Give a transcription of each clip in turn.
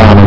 வராமல்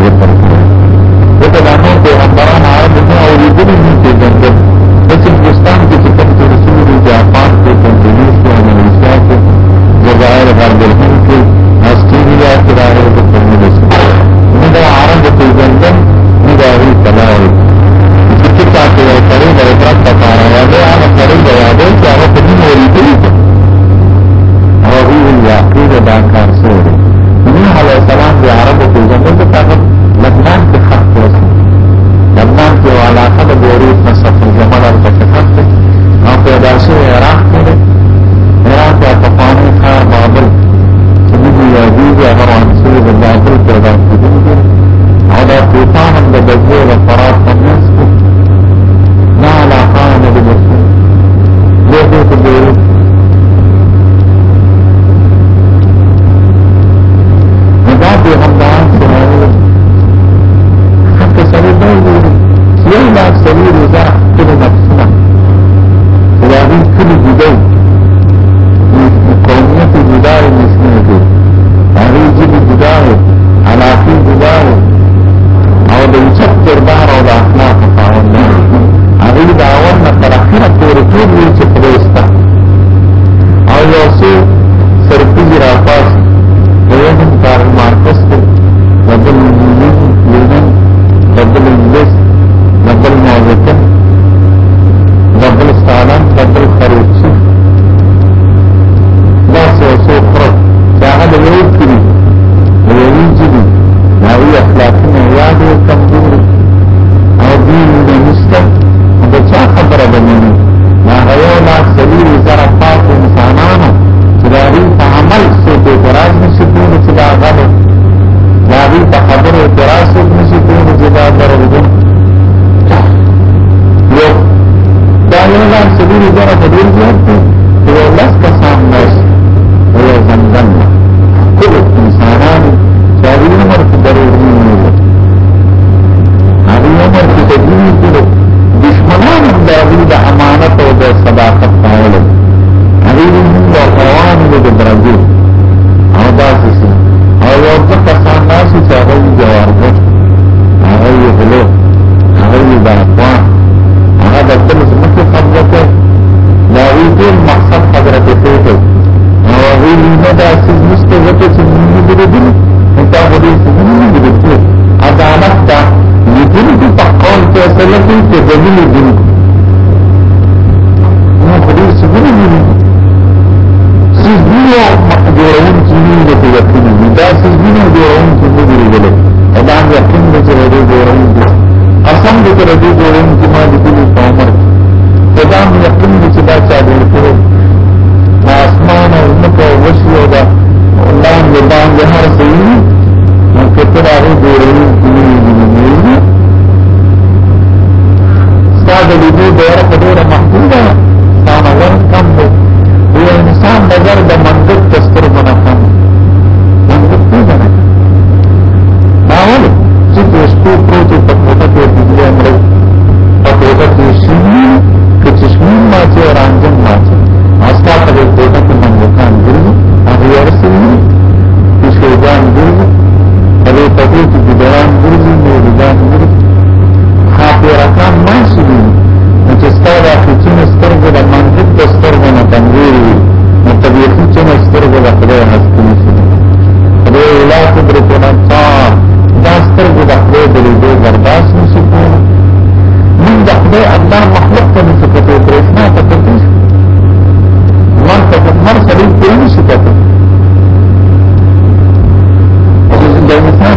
秘弟们。کبیر درجه ډیر زیات دی سړي په دې څه پته او دا مثال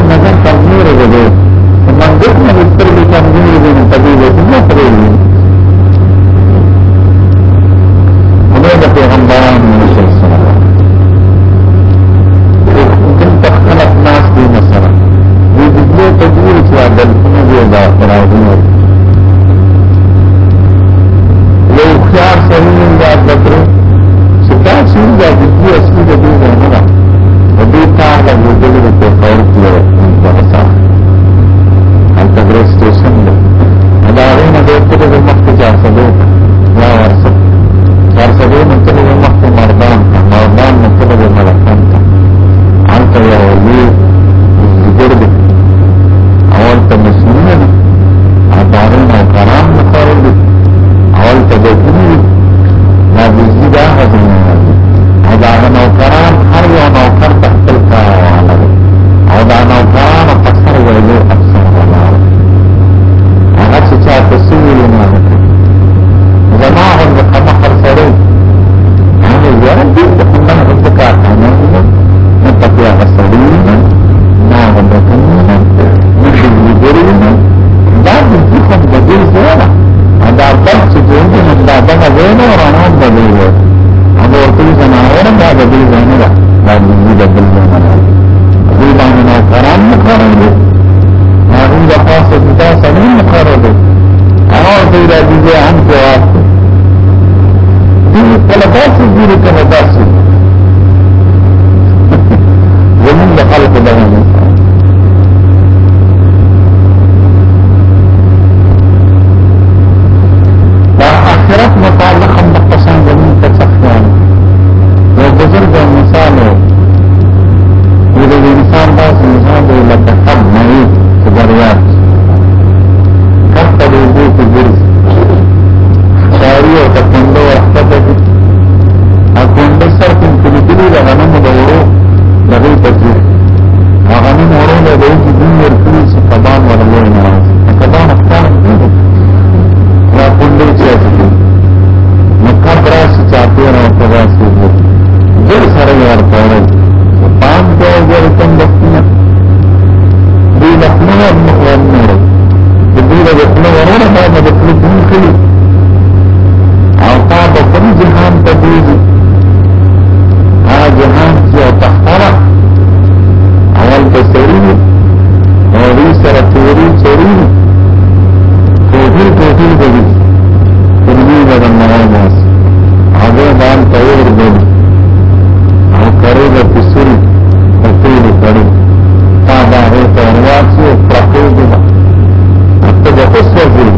pessoa vive.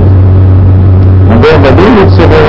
Um verdadeiro observador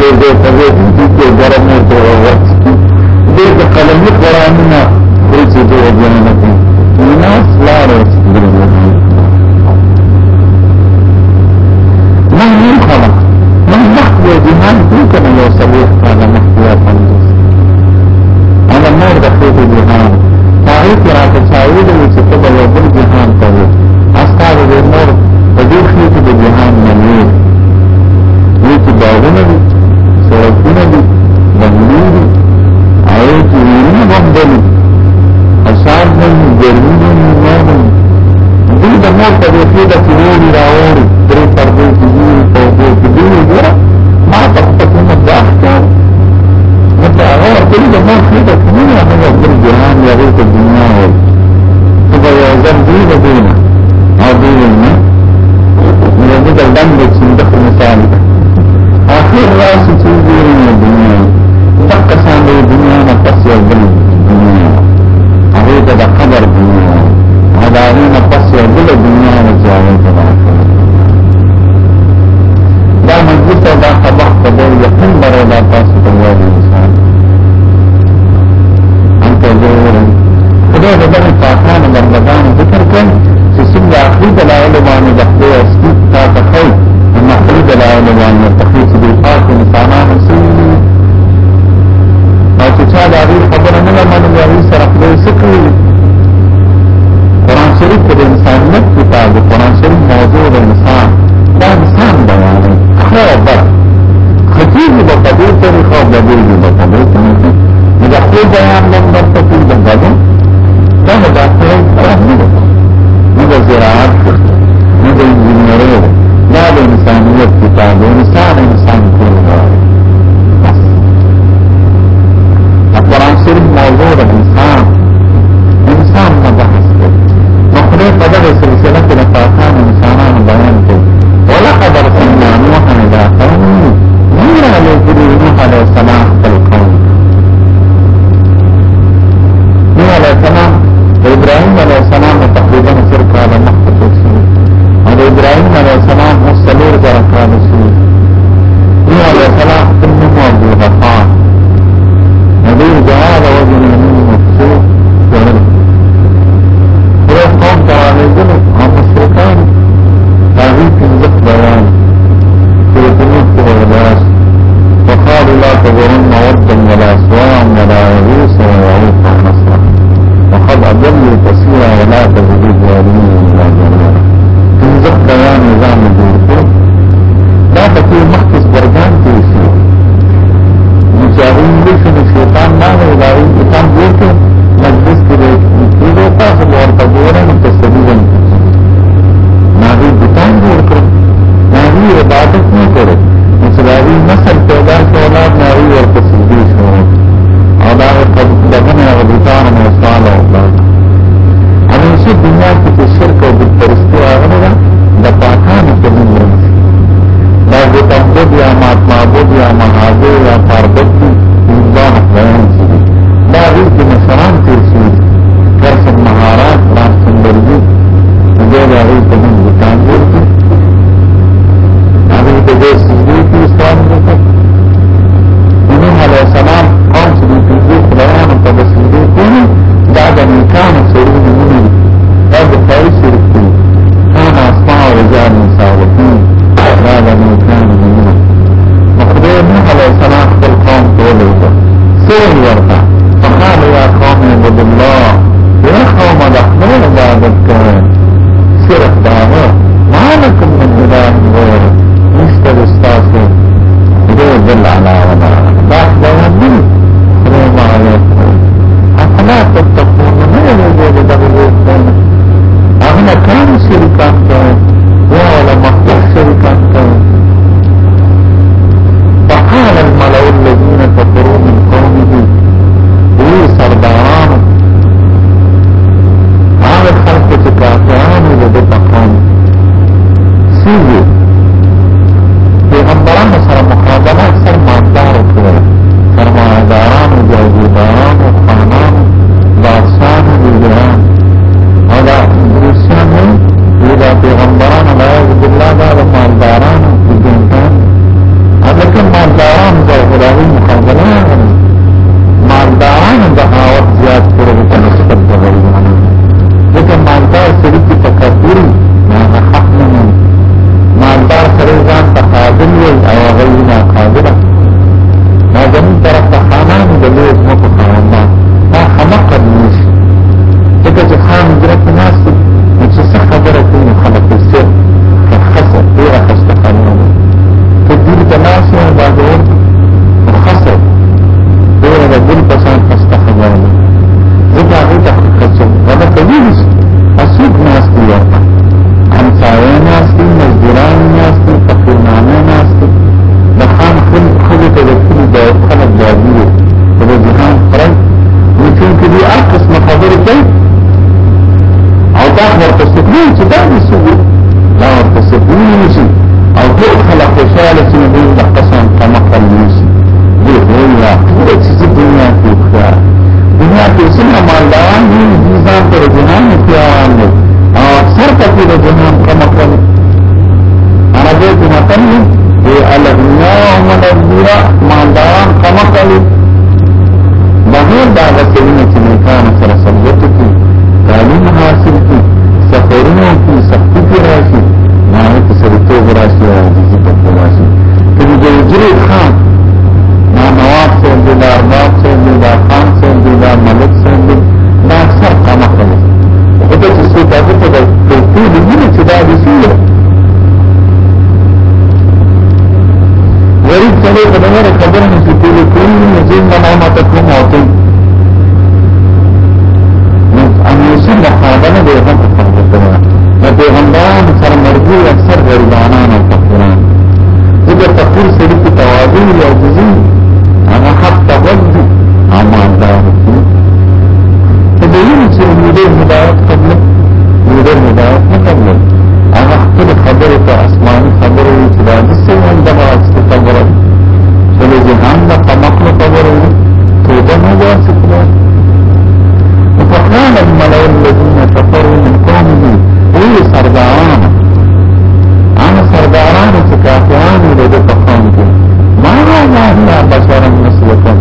سړی دې په دې کې ګرمه ته وخت دې د قلمي قرانونه دې چې دې وځنه کوي ناس لاره من من خلق من بحث وجهان دې کله یو سړی قال مخیا پندس انا مور د خپل جهان تعریف راته چاوي دې چې په یو بل جهان ته استاد دې مور په دې کې د جهان نه نه داغونه دي سرکونه دي بنګلور او کورونه بندل اساس باندې ګرمي باندې مانه دې د مور په دې د کورونو راوړي پرې پردې دي په دې کې دې ګره ما په تاسو نه دا ښکار نو دا هغه ټول د مور خې د کومه هغه د جهان یا د دنیا او په یو ځل دې دې نه او دې نه نو دا دنده چې د ډېر واسي چې دې دنیا تک سان دې دنیا نه پس یو بل دنیا هغه ته د قبر دنیا هغه نه پس یو بل دنیا نه ځای ته دا مجلس دا خبر ته دی یقین لري دا تاسو ته وایي انسان انت دې خدای دې باندې پاکان بندگان ذکر کړي چې څنګه اخري دلایل باندې د خپل اسکی تا تخوي محمود دلایل باندې تخوي انسانانو سره او چې چا دا غي خبره نه لمنو غوي سره خپل سکري قران شریف د انسانیت کتاب قران شریف موضوع د انسان دا انسان بیانوي خو بس خدیجه په قدر طریقه د دې په قدر طریقه دا خپل بیان نمبر په ټول د غوږو دا نه دا څه د زراعت د انجینرۍ دا د انسانیت کتاب انسان انسان کوي دغه سلسله کې د پاکان انسانانو بیان کړي ولقد ارسلنا نوحا الى قومه موږ علیه السلام خپل دنیا کې د شرک او د پرستو هغه ده د پاکانو په نوم راځي دا د تعبد یا مات معبود یا مهاجر یا پربت الله بیان کړي دا د مسلمان سخت خان دا نواب صاحب دی دا ارباب صاحب دی دا خان صاحب دی دا ملک صاحب دی دا اکثر قامه خلی خدا چه سو تاکی تا دا کلتو دیگونه چه دا بسیره غریب سلی خدمه را خبر نسی کولی کولی نزیم من آمتکم آتیم انیسی مخابنه دیغم اکم کتنه پیغمبران سره مرګي اکثر غریبانان او تقول سړي په تواضع او عجزي هغه حق ته ودی امان دا په دې چې موږ مبارک قبل موږ مبارک نه قبل هغه خپل خبره ته اسماني خبره وي چې دا څه ونده ما څه خبره چې له جهان نه قمقل خبره وي توبه نه واسطه وقال الملأ الذين كفروا من قومه اي سرداران داران چې کافرانو دې په قوم کې ما نه نه بشرم مثلکم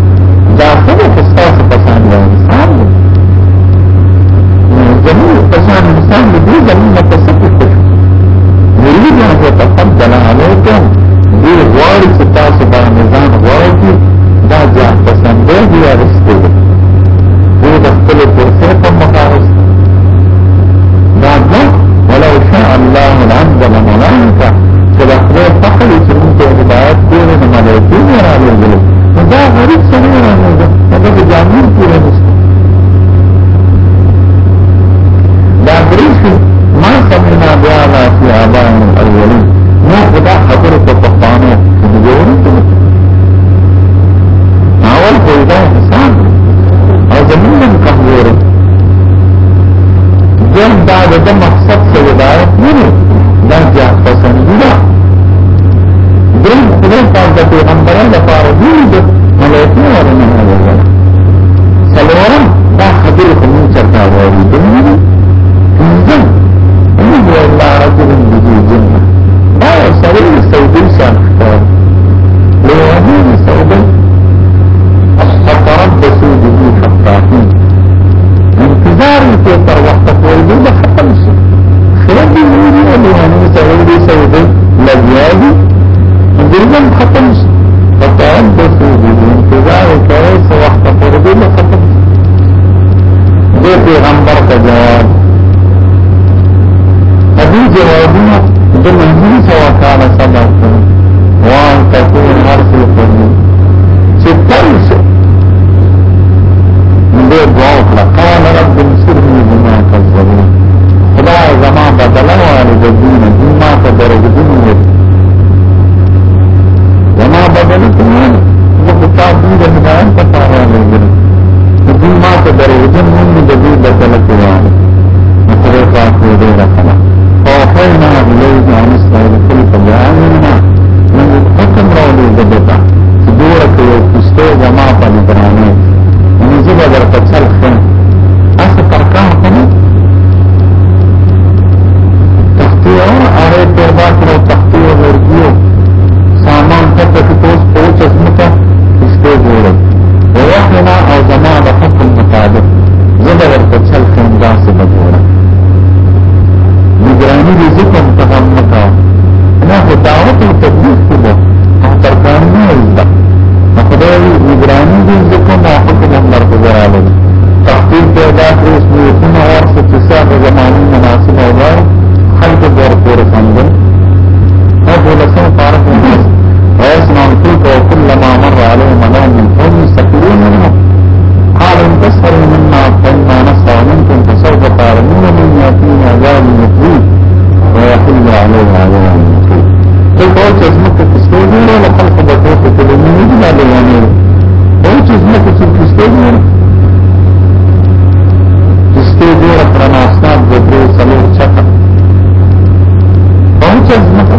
إليك عن استعيدكم فجاء منها من يتقم رولي دبتا تدورك يوكستو جماعة نبراني ونزيب در قتل خن عليه وعليه وعليه تل بول چزمه که کسته دیره لخلق بطور که کلومی نجلا دیوانه بول چزمه که چل کسته دیره کسته دیره پرناسناب دبری سلور چکا بول چزمه که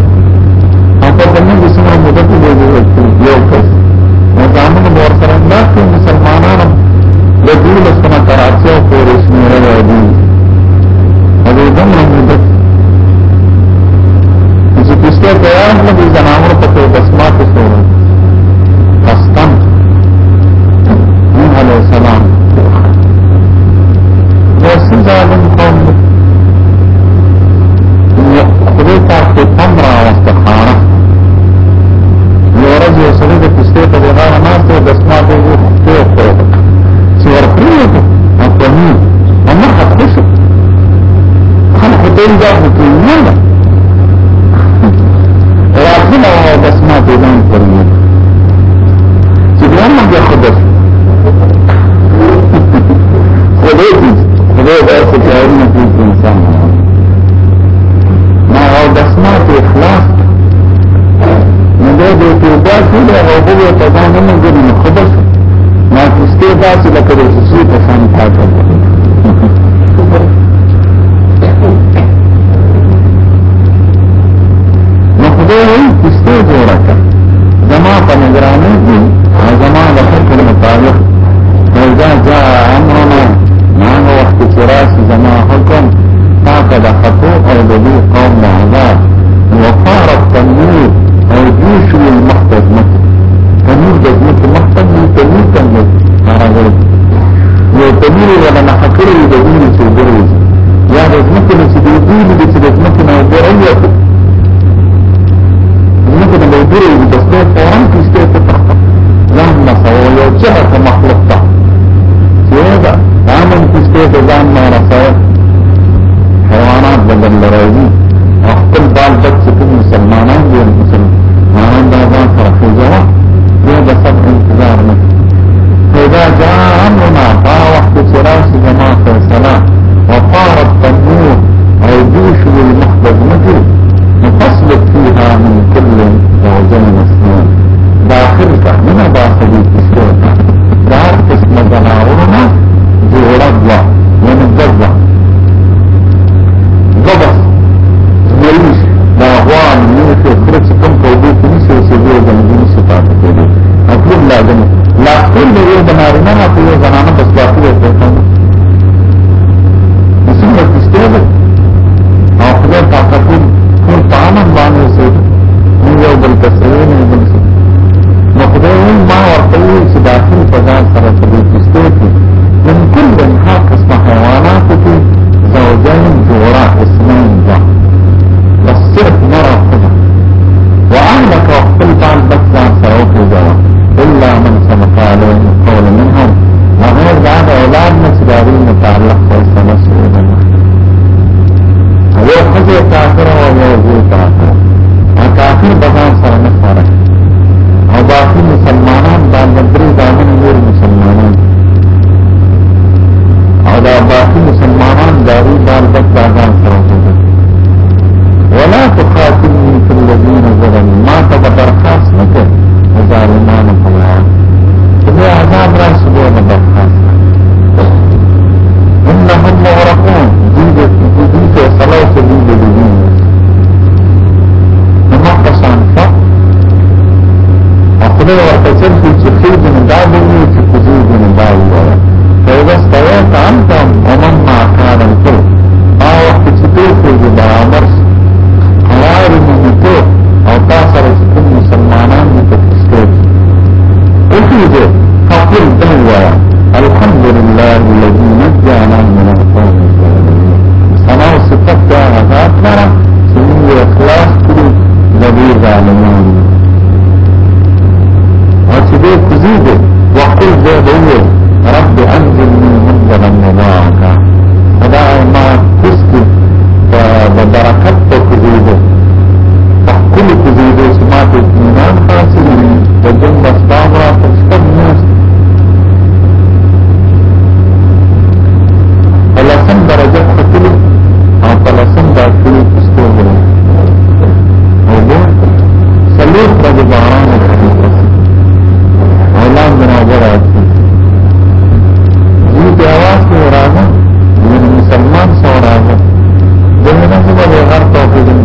اپا دنه جسمه مدتی دیده یو کس مزامن مورسرنداز که مسلمانانم لدول اسمه کراچه و پورشمیره ویدی حدودم محمد الزنامر پکې بسمات شروع حافظان فرمود سبحان الله خدس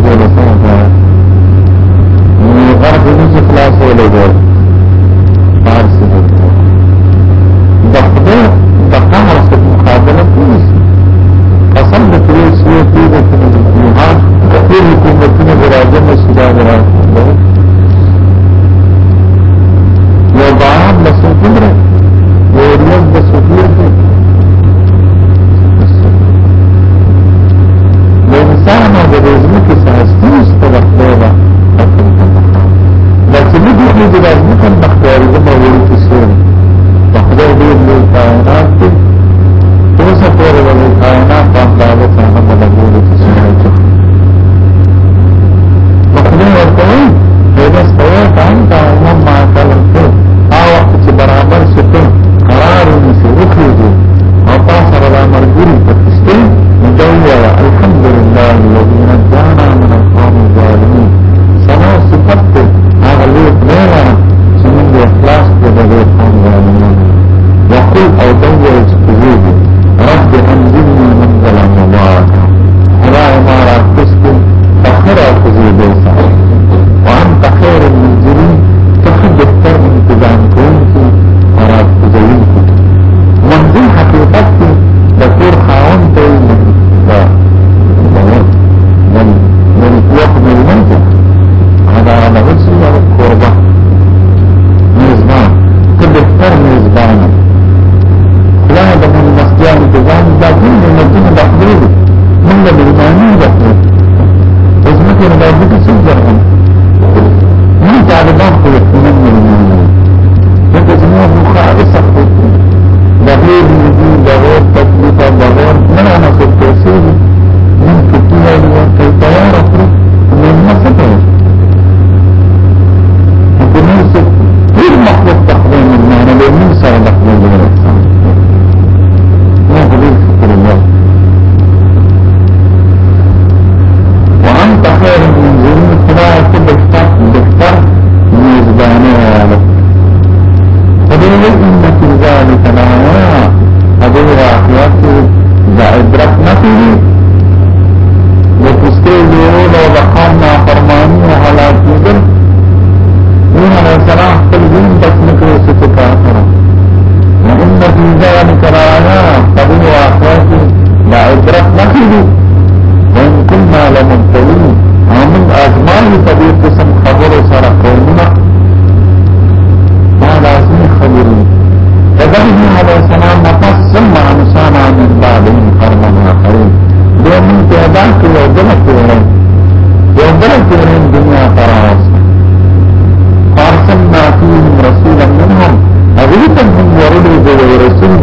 دولسم ځای نو غرب دې خلاص ولګو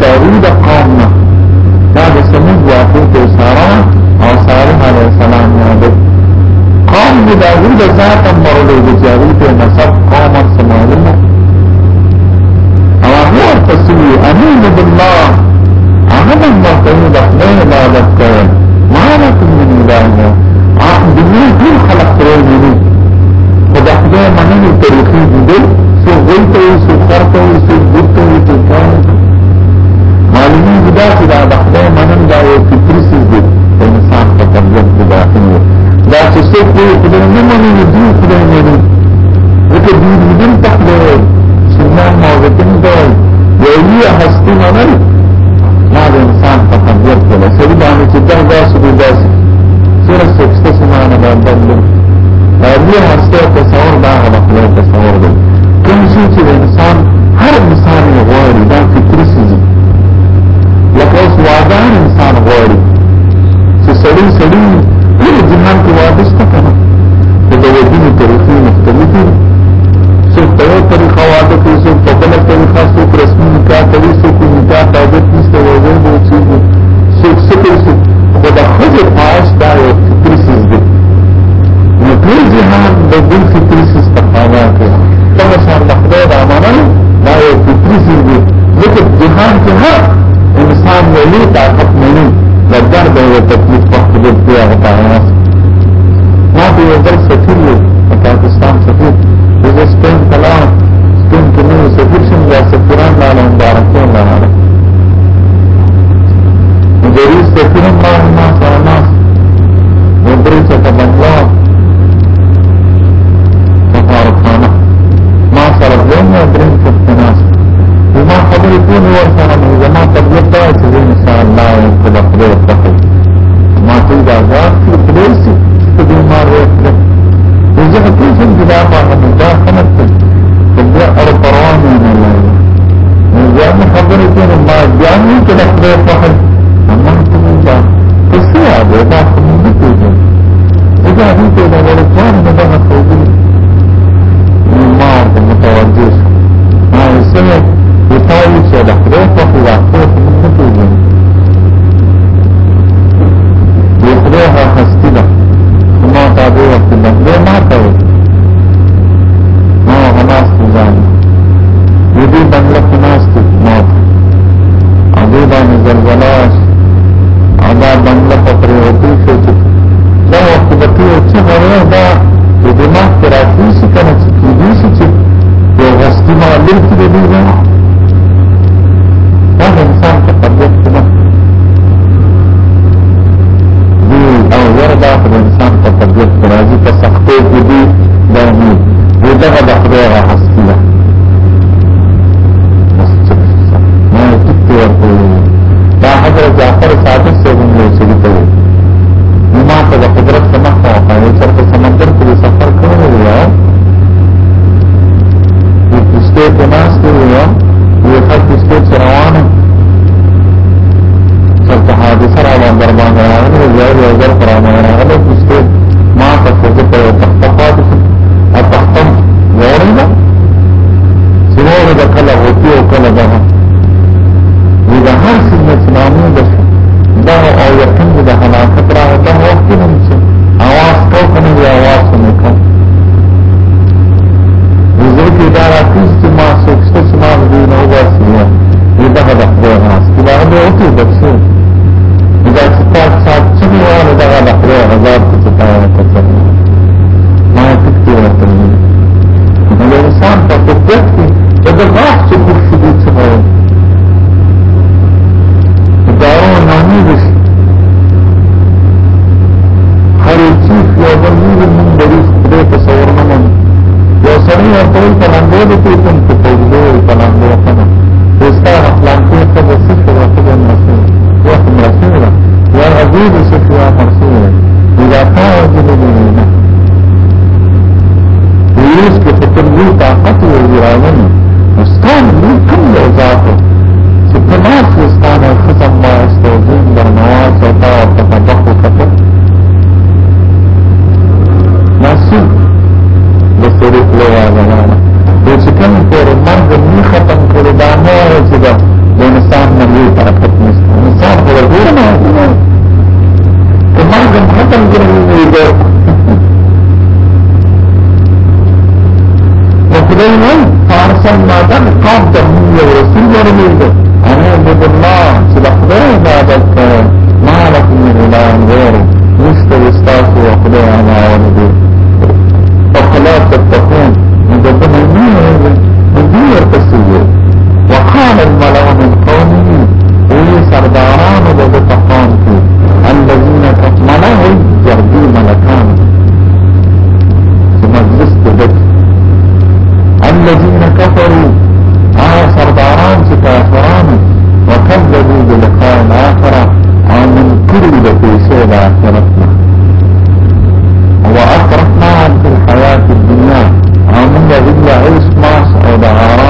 داوود قوم دا د سمود واقع ته سارا او صالح علیه السلام نه ده قوم د داوود ذات مرلو د جاری ته نسب قوم سمالنه او هو تسوی امین بالله هغه د مرتبه د خدای عبادت کوي ما لكم من اله عهد دې ټول خلق کوي خو د خدای مننه طریقې دي څو غوته څو خرته څو بوته څو کانه معلومی دا چې دا د خدای منن دا یو فطري څه دی په انسان په طبيعت کې داخلي دا چې څوک دې خدای نه مني دې خدای نه مني وکړي دې دې ته خدای سنان موجودین دا یو لوی هستی منل ما د انسان په طبيعت کې له سړي باندې چې دا داسې دې داسې سره څه څه معنا باندې دا دې هستی تصور دا هغه تصور دی کوم چې انسان هر انسان یې غواړي دا فطري ويتقي ما تريد عذاب في ليس تبي ما ويتقي وزي كيف انجلاء ما حمدا خمسة تبقى أربعون من الله وزي خبرتين ما جاني تلقى خبر طبیعت برازی پا سختو کدی دا امید او دغا دا خدای را حسکی دا بس چکر سا مانا تکتی ورکو دا حضرت جعفر صادق نه دې کوم څه په دې په نام دی کنه وستا اخلاق کې څه د څه په خپل مسئله وخت مسئله یا عزیز څه په مسئله دا تاسو دې نه یوس کې په تلوي طاقت او ځوانان مستان کوم یو ذات چې په ما مستان او ختم ما استوځي درنواز او تاسو په خپل مسئله مسئله له د چکم پور مرګ نه ختم کړي دا نه چې دا د انسان نه طاقت نشته انسان په ورګو نه ته مرګ ختم کړي دا نو خدای نه فارسل مادم قوم ته یو رسول ورمېږي انا عبد الله چې د خدای عبادت کوي ما لكم من اله غيره مستوي استاذ وخدای انا ورده فخلاص التقوم دخل المية مدير تسير وقال الملأ من قومه وي سرداران دبت قومك الذين ملأ يردي ملكان مجلس دبت الذين كفروا آه سرداران سكافران وكذبوا بلقاء الآخرة عن من كل دفيسي الآخرة لهم العصمة او دعارا